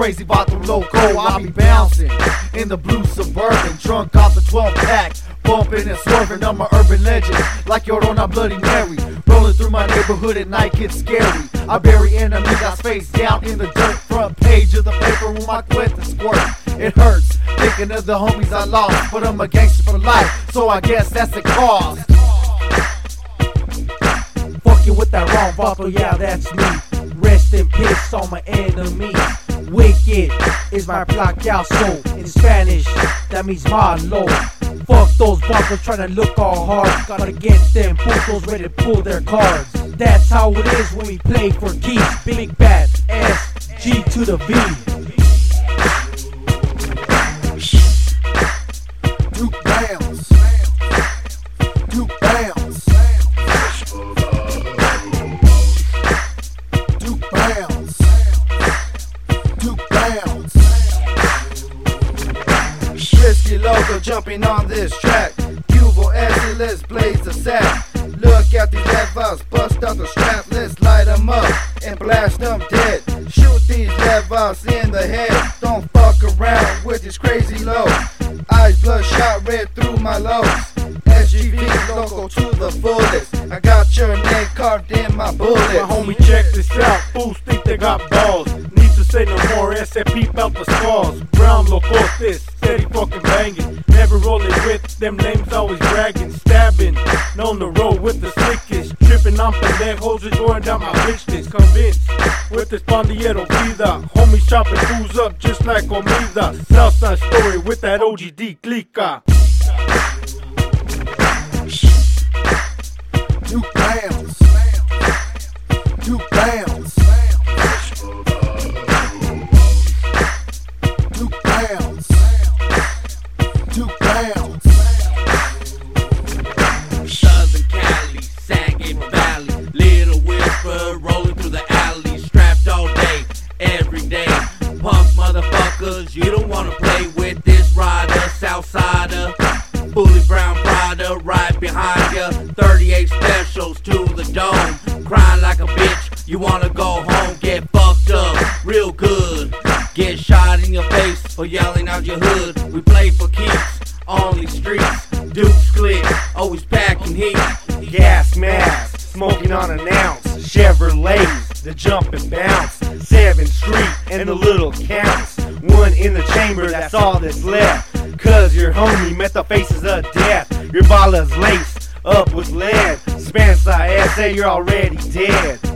crazy vato loco. I be bouncing in the blue suburban, drunk off the 12 pack, bumping and swerving. I'm a urban legend, like Llorona Bloody Mary. Rolling through my neighborhood at night gets scary. I bury enemies, I face down in the dirt. Front page of the paper with my cuenta squirt. It hurts thinking of the homies I lost, but I'm a gangster for life, so I guess that's the cause. Fucking with that wrong bottle, yeah, that's me. Rest in peace on my enemies. Wicked is my placazo. In Spanish, that means malo. Fuck those bottles trying to look all hard. Gotta get them putos ready to pull their cards. That's how it is when we play for keeps. Big bad S G to the V. Risky logo jumping on this track. Cubo acid, let's blaze the sack. Look at these levels, bust out the strap, let's light them up and blast them dead. Shoot these levels in the head, don't fuck around with this crazy low. Eyes bloodshot red through my lows. SGV loco to the fullest. I got your name carved in my bullet. My homie, check this out. Fools think they got balls. Peep out the skulls. Brown locotes, steady fucking banging. Never rolling with them names, always bragging, stabbing. On the road with the slickest. Tripping on pendejos, just going down my bitch list. Convinced with this pandillero vida. Homies chopping fools up just like comida. Southside story with that OGD clica. Duke bounce. Duke bounce. Motherfuckers, you don't wanna play with this rider, Southsider. Bully brown Prada right behind ya. 38 specials to the dome. Crying like a bitch, you wanna go home, get fucked up real good. Get shot in your face for yelling out your hood. We play for keeps, only streets. Duke's click, always packing heat. gas mask, smoking on an ounce. Chevrolets, the jump and bounce. In the chamber, that's all that's left. Cause your homie met the faces of death. Your bala's laced up with lead. Spansa say you're already dead.